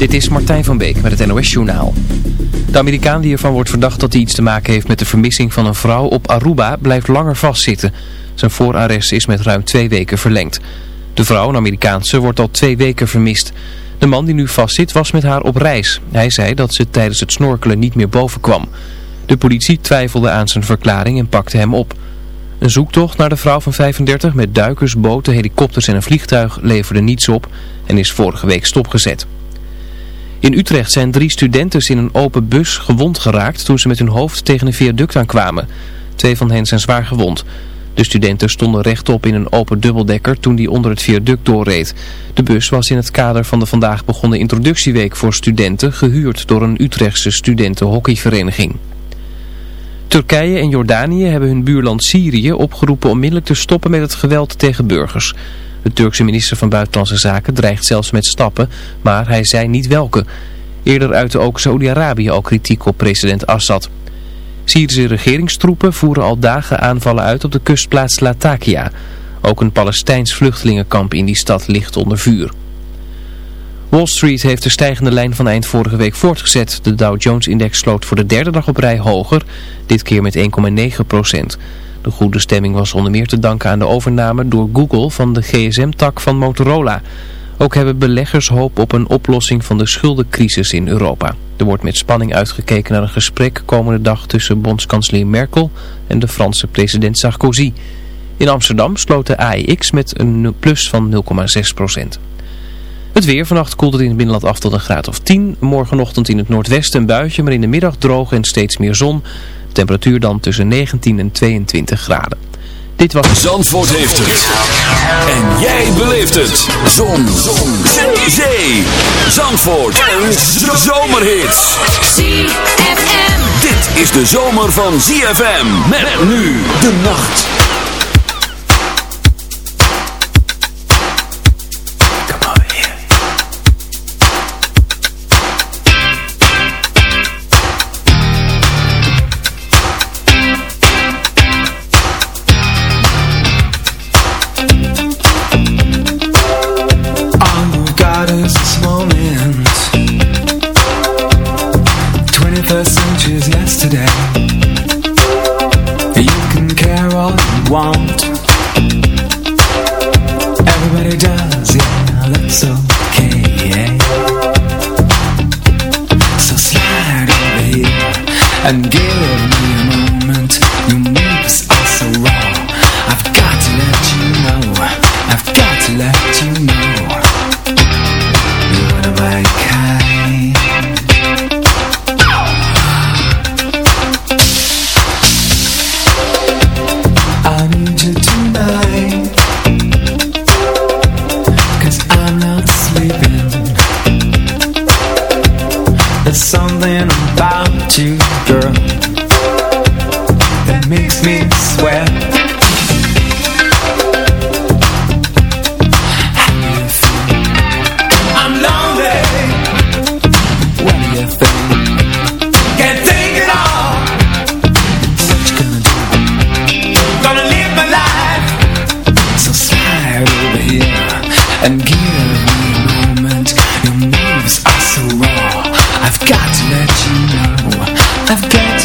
Dit is Martijn van Beek met het NOS Journaal. De Amerikaan die ervan wordt verdacht dat hij iets te maken heeft met de vermissing van een vrouw op Aruba blijft langer vastzitten. Zijn voorarrest is met ruim twee weken verlengd. De vrouw, een Amerikaanse, wordt al twee weken vermist. De man die nu vastzit was met haar op reis. Hij zei dat ze tijdens het snorkelen niet meer boven kwam. De politie twijfelde aan zijn verklaring en pakte hem op. Een zoektocht naar de vrouw van 35 met duikers, boten, helikopters en een vliegtuig leverde niets op en is vorige week stopgezet. In Utrecht zijn drie studenten in een open bus gewond geraakt toen ze met hun hoofd tegen een viaduct aankwamen. Twee van hen zijn zwaar gewond. De studenten stonden rechtop in een open dubbeldekker toen die onder het viaduct doorreed. De bus was in het kader van de vandaag begonnen introductieweek voor studenten gehuurd door een Utrechtse studentenhockeyvereniging. Turkije en Jordanië hebben hun buurland Syrië opgeroepen onmiddellijk te stoppen met het geweld tegen burgers. De Turkse minister van Buitenlandse Zaken dreigt zelfs met stappen, maar hij zei niet welke. Eerder uitte ook Saudi-Arabië al kritiek op president Assad. Syrische regeringstroepen voeren al dagen aanvallen uit op de kustplaats Latakia. Ook een Palestijns vluchtelingenkamp in die stad ligt onder vuur. Wall Street heeft de stijgende lijn van eind vorige week voortgezet. De Dow Jones-index sloot voor de derde dag op rij hoger, dit keer met 1,9 procent. De goede stemming was onder meer te danken aan de overname door Google van de gsm-tak van Motorola. Ook hebben beleggers hoop op een oplossing van de schuldencrisis in Europa. Er wordt met spanning uitgekeken naar een gesprek komende dag tussen bondskanselier Merkel en de Franse president Sarkozy. In Amsterdam sloot de AEX met een plus van 0,6 procent. Het weer, vannacht koelt het in het binnenland af tot een graad of 10. Morgenochtend in het noordwesten een buitje, maar in de middag droog en steeds meer zon. Temperatuur dan tussen 19 en 22 graden. Dit was... Zandvoort heeft het. En jij beleeft het. Zon. zon. Zee. Zandvoort. Een zomerhit. ZFM. Dit is de zomer van ZFM. Met nu de nacht.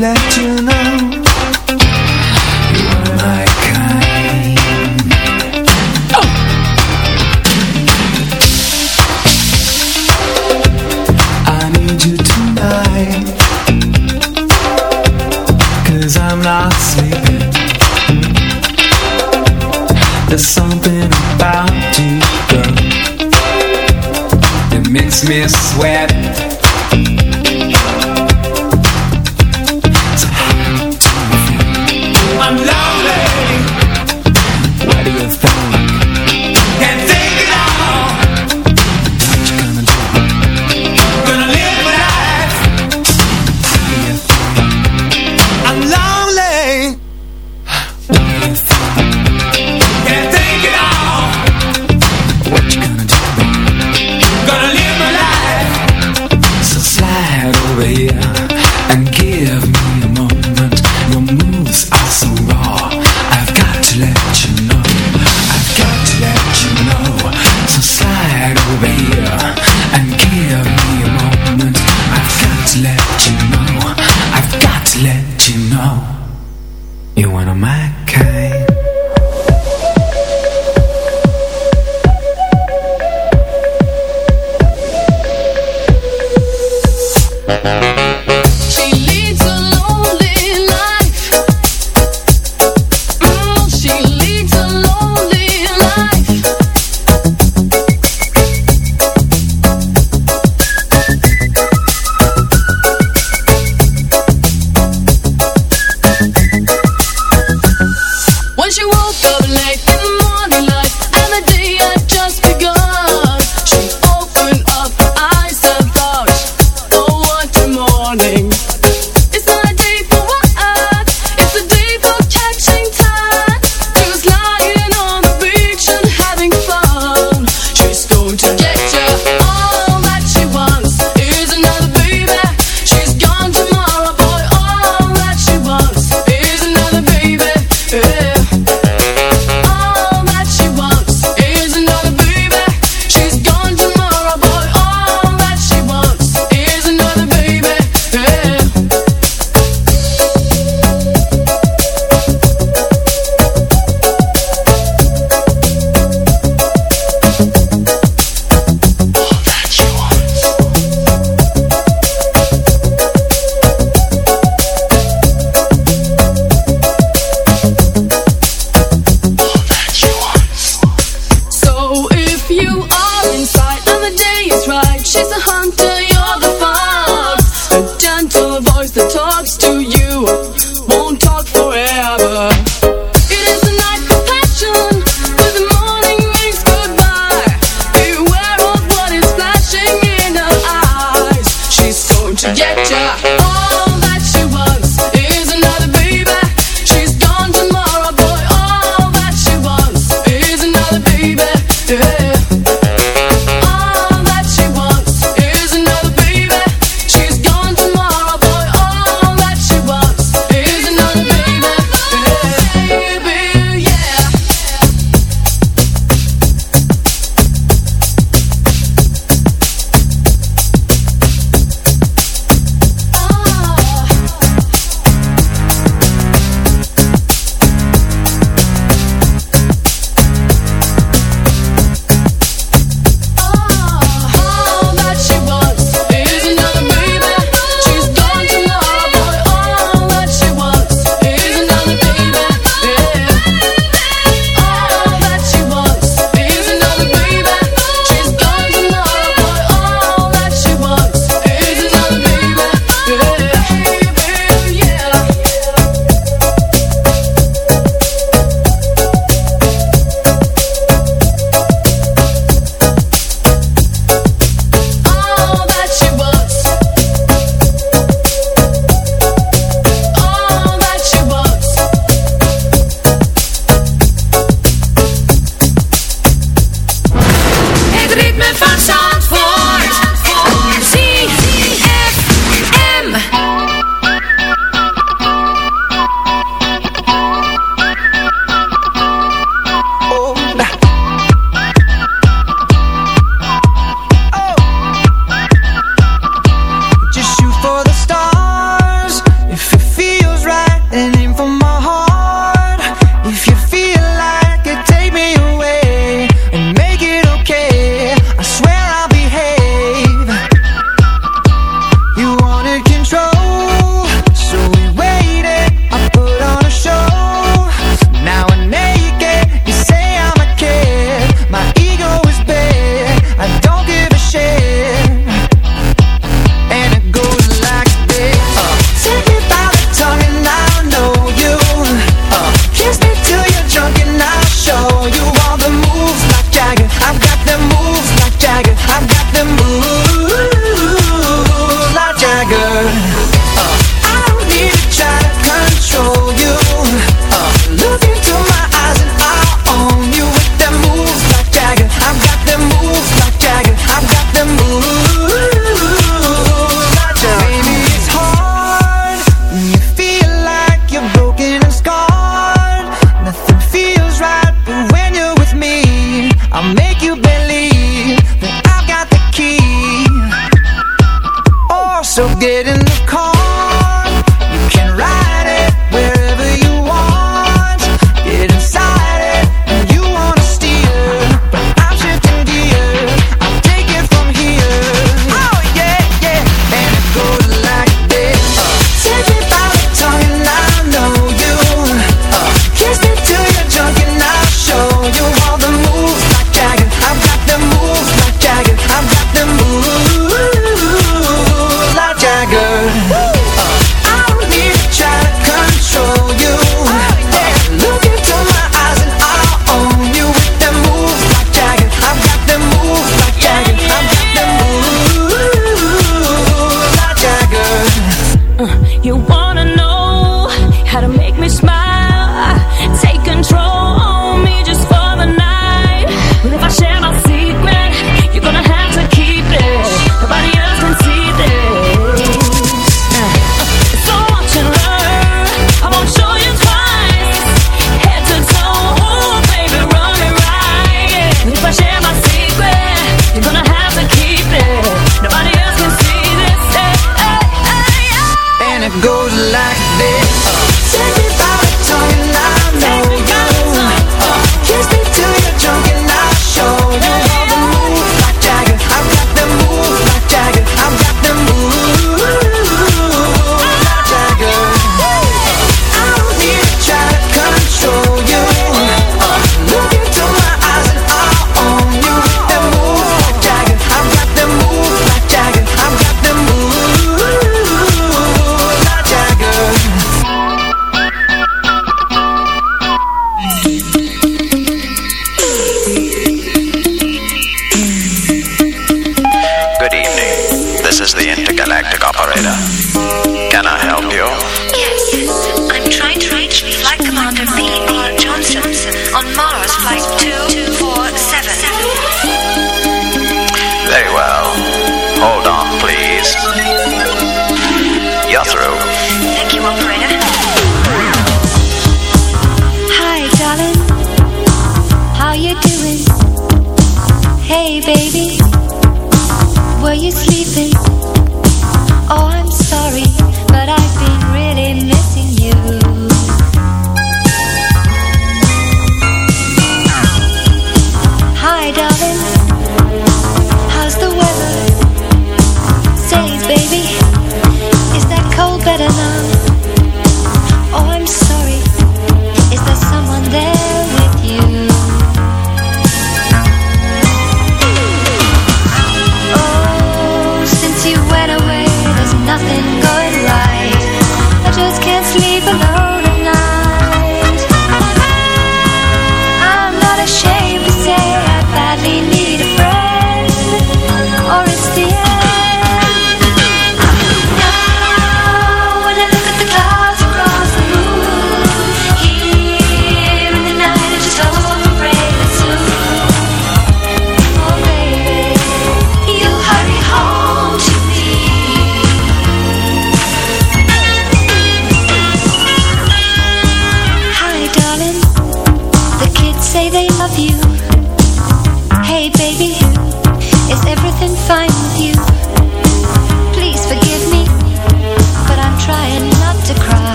let you usual double late.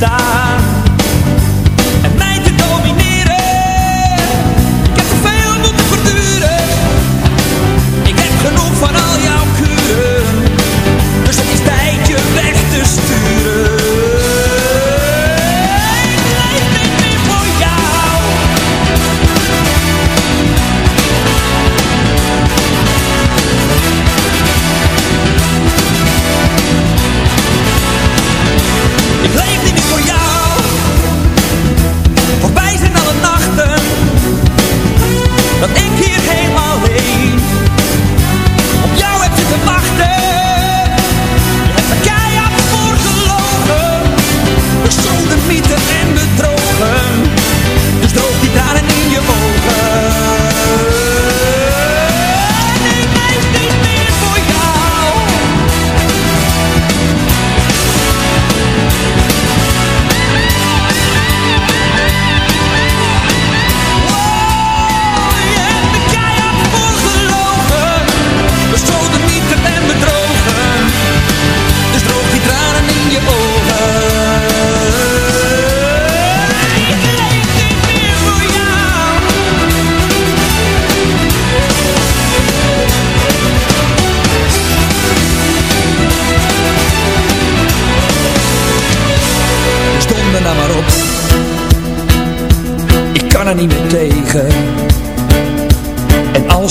da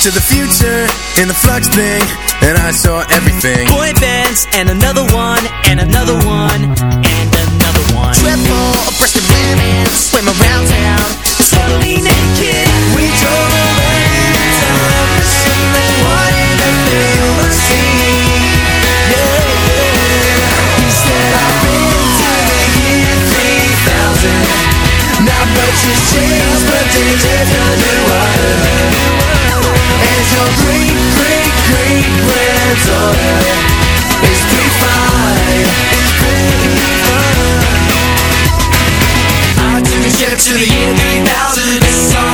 to the future in the flux thing and I saw everything. Boy bands and another one and another one and another one. Triple a women swim around town totally naked. We drove away to television and wanted to feel the scene yeah, yeah. He I've been to the year 3000 Not much has changed but they underwater your great, great, great granddaughter is three five. I took a trip to the year 3000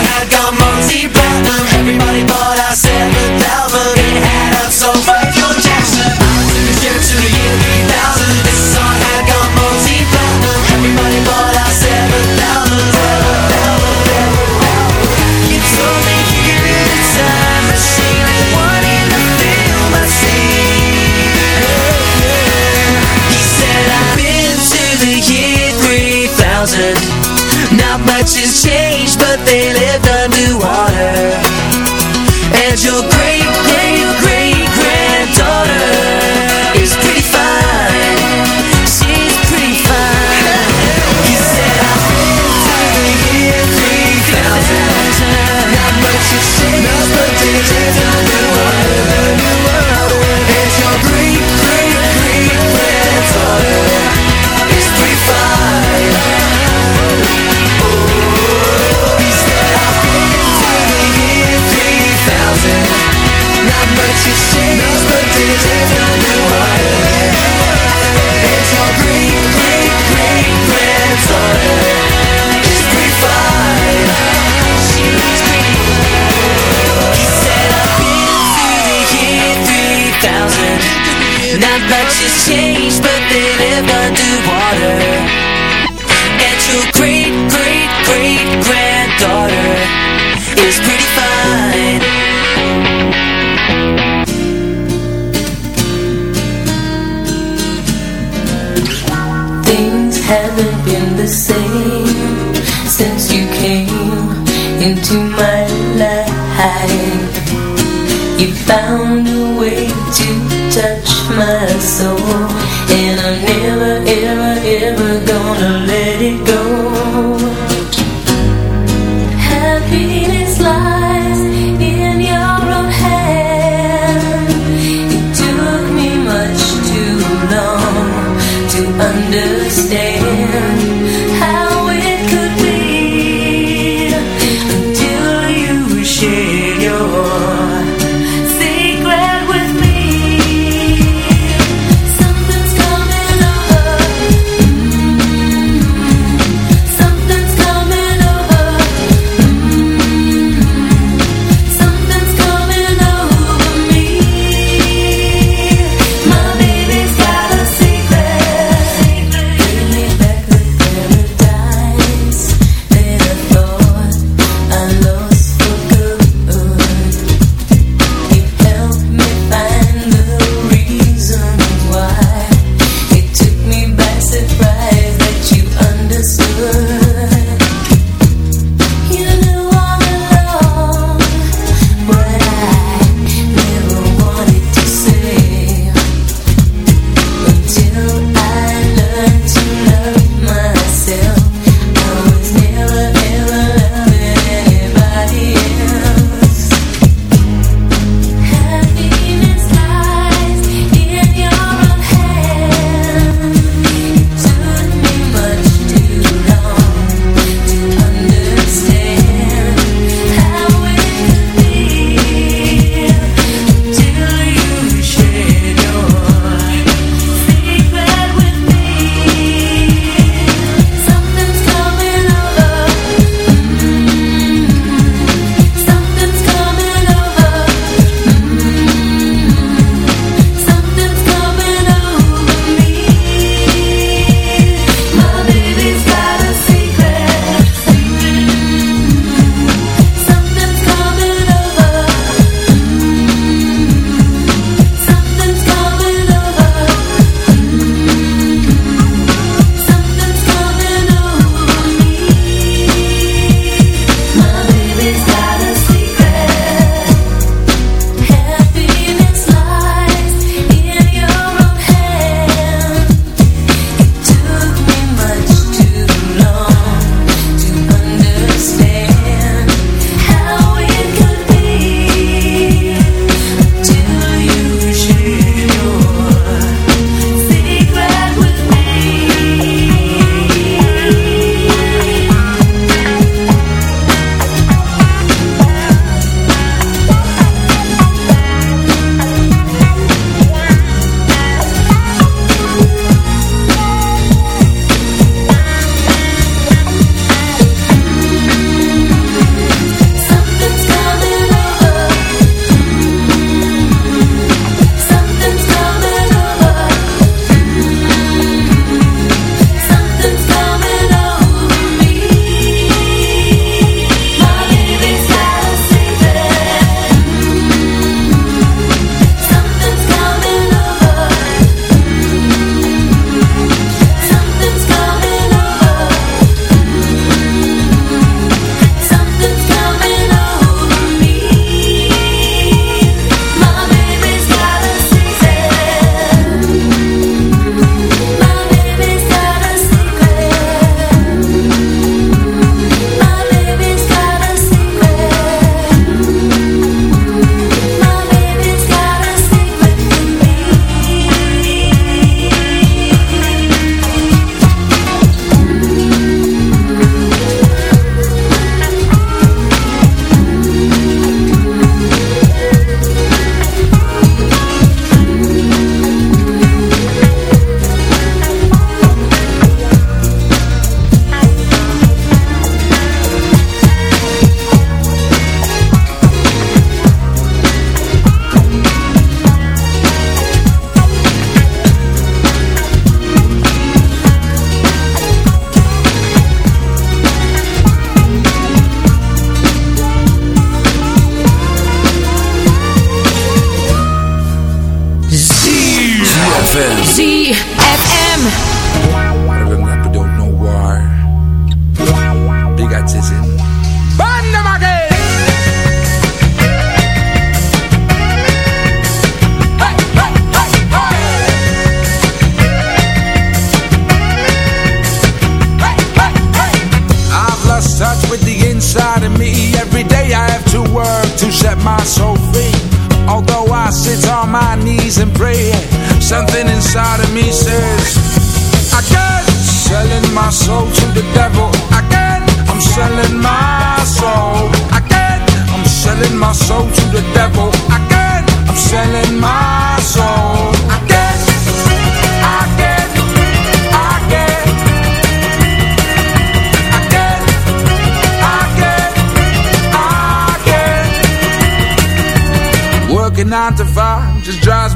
shit.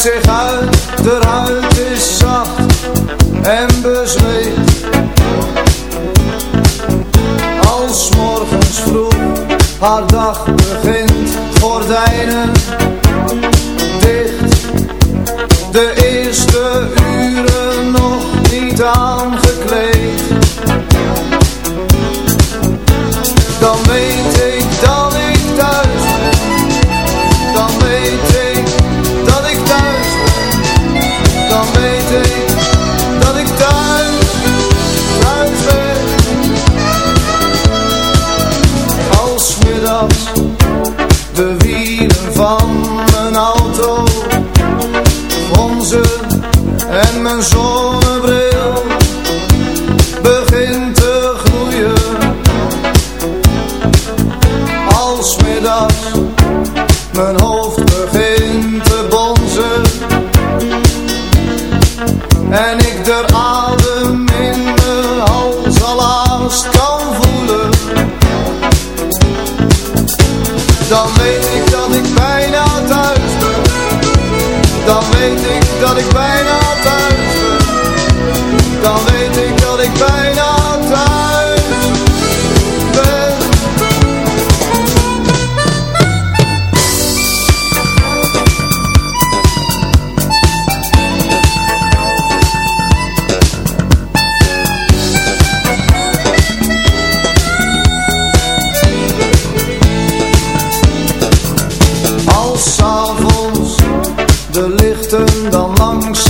zich uit, de huid is zacht en bezweet. Als morgens vroeg long